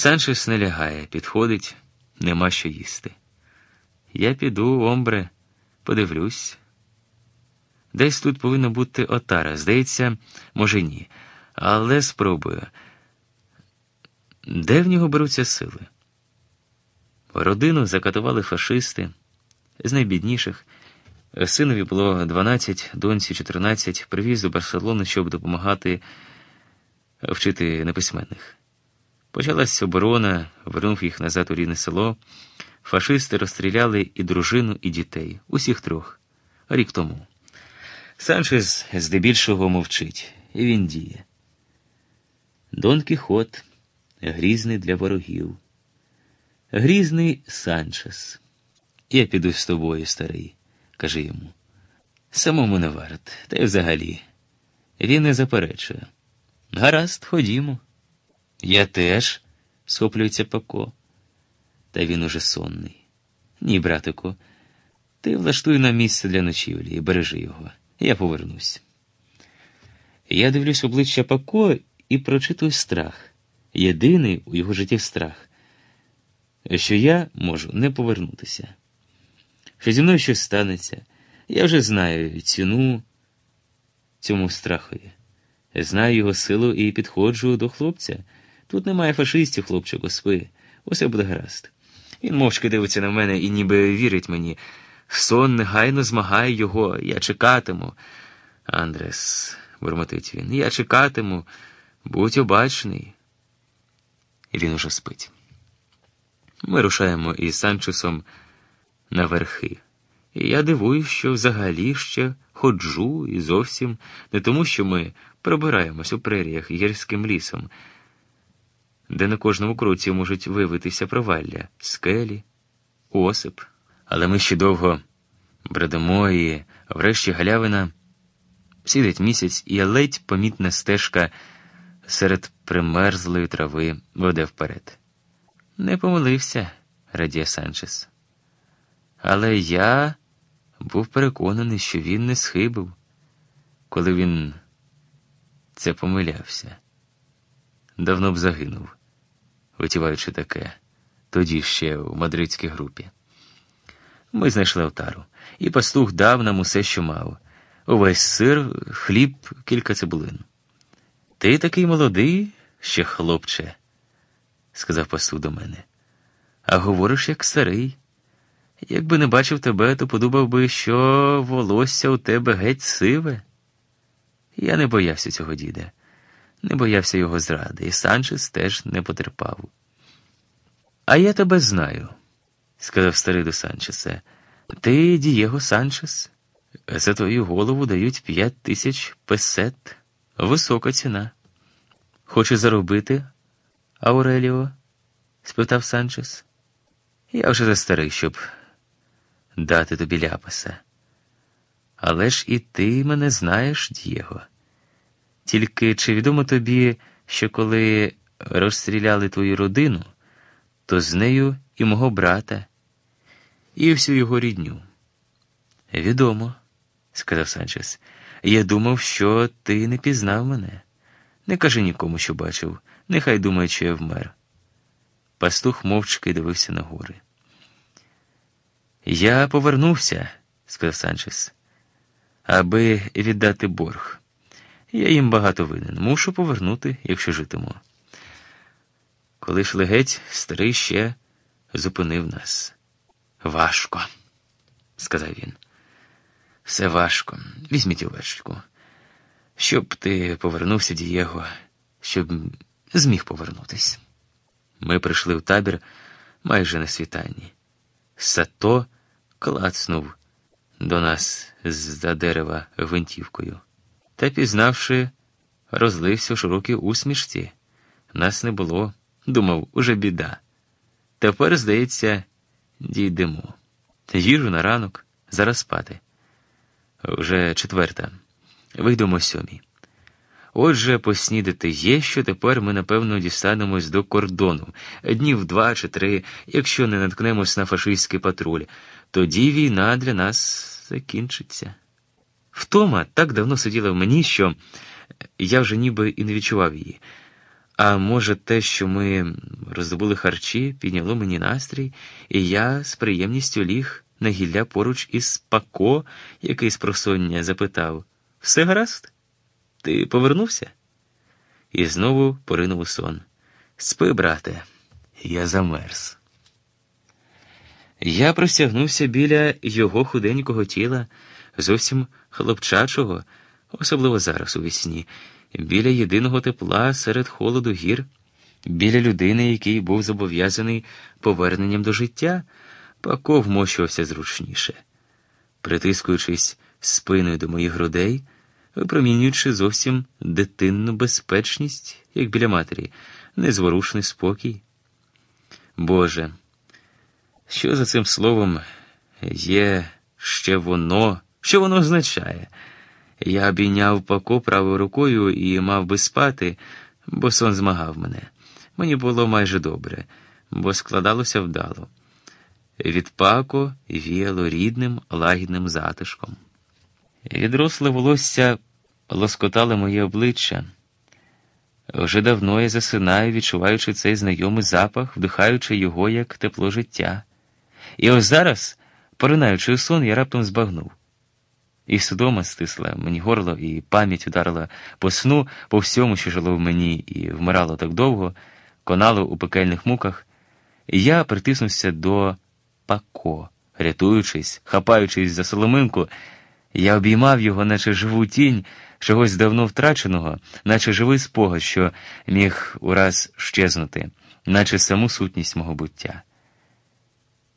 Санчес не лягає, підходить, нема що їсти. Я піду, омбре, подивлюсь. Десь тут повинна бути отара. Здається, може, ні. Але спробую. Де в нього беруться сили? Родину закатували фашисти з найбідніших. Синові було 12, доньці 14, привіз до Барселони, щоб допомагати вчити неписьменних. Почалась оборона, вернув їх назад у рідне село. Фашисти розстріляли і дружину, і дітей, усіх трьох, рік тому. Санчес здебільшого мовчить, і він діє. Дон Кіхот грізний для ворогів. Грізний Санчес. Я піду з тобою, старий, каже йому. Самому не варт, та й взагалі. Він не заперечує. Гаразд, ходімо. Я теж, схоплюється Пако. Та він уже сонний. Ні, братику, ти влаштуй нам місце для ночівлі і бережи його. Я повернусь. Я дивлюсь обличчя Пако і прочитую страх. Єдиний у його житті страх, що я можу не повернутися. Що зі мною щось станеться. Я вже знаю ціну цьому страхові. Знаю його силу і підходжу до хлопця. Тут немає фашистів, хлопчику, спи. Усе буде гаразд. Він мовчки дивиться на мене і ніби вірить мені. Сон негайно змагає його, я чекатиму. Андрес, бурмотить він, я чекатиму, будь обачний. І він уже спить. Ми рушаємо із Санчесом на верхи. І я дивуюсь, що взагалі ще ходжу і зовсім не тому, що ми пробираємось у преріях гірським лісом, де на кожному кроці можуть виявитися провалля, скелі, осип. Але ми ще довго бредемо і врешті галявина сідить місяць, і ледь помітна стежка серед примерзлої трави веде вперед. Не помилився, радіє Санчес. Але я був переконаний, що він не схибив, коли він це помилявся. Давно б загинув, витіваючи таке, тоді ще у мадридській групі. Ми знайшли отару, і пастух дав нам усе, що мав. Увесь сир, хліб, кілька цибулин. Ти такий молодий, ще хлопче, сказав пастух до мене. А говориш, як старий. Якби не бачив тебе, то подумав би, що волосся у тебе геть сиве. Я не боявся цього діда, не боявся його зради, і Санчес теж не потерпав. А я тебе знаю, сказав старий до Санчеса. Ти, Дієго Санчес, за твою голову дають п'ять тисяч песет. Висока ціна. Хочеш заробити, Ауреліо? спитав Санчес. Я вже за старий, щоб дати тобі ляпаса. Але ж і ти мене знаєш, Дієго. Тільки чи відомо тобі, що коли розстріляли твою родину, то з нею і мого брата, і всю його рідню? Відомо, сказав Санчес. Я думав, що ти не пізнав мене. Не кажи нікому, що бачив, нехай думає, що я вмер. Пастух мовчки дивився на гори. Я повернувся, сказав Санчес, аби віддати борг. Я їм багато винен. Мушу повернути, якщо житиму. Коли йшли геть, старий ще зупинив нас. Важко, сказав він. Все важко. Візьміть овечку. Щоб ти повернувся, Дієго, щоб зміг повернутись. Ми прийшли в табір майже на світанні. Сато клацнув до нас з-за дерева гвинтівкою. Та, пізнавши, розлився в широкій усмішці. Нас не було. Думав, уже біда. Тепер, здається, дійдемо. Їжу на ранок, зараз спати. Вже четверта. Вийдемо сьомій. Отже, поснідати є, що тепер ми, напевно, дістанемось до кордону днів два чи три, якщо не наткнемось на фашистський патруль, тоді війна для нас закінчиться. Втома так давно сиділа в мені, що я вже ніби і не відчував її. А може, те, що ми роздобули харчі, підняло мені настрій, і я з приємністю ліг на гілля поруч із Пако, який з просоння запитав: Все гаразд? Ти повернувся? І знову поринув у сон. Спи, брате, я замерз. Я простягнувся біля його худенького тіла, зовсім хлопчачого, особливо зараз у вісні, біля єдиного тепла серед холоду гір, біля людини, який був зобов'язаний поверненням до життя, Пако вмощувався зручніше, притискуючись спиною до моїх грудей, випромінюючи зовсім дитинну безпечність, як біля матері, незворушний спокій. Боже. Що за цим словом є ще воно? Що воно означає? Я обійняв пако правою рукою і мав би спати, бо сон змагав мене. Мені було майже добре, бо складалося вдало. Від пако віяло рідним, лагідним затишком. Відросле волосся лоскотало моє обличчя. Вже давно я засинаю, відчуваючи цей знайомий запах, вдихаючи його як тепло життя. І ось зараз, поринаючи у сон, я раптом збагнув. І судома стисла мені горло, і пам'ять ударила по сну, по всьому, що жило в мені, і вмирало так довго, конало у пекельних муках, і я притиснувся до пако, рятуючись, хапаючись за соломинку, я обіймав його, наче живу тінь чогось давно втраченого, наче живий спогад, що міг ураз щезнути, наче саму сутність мого буття.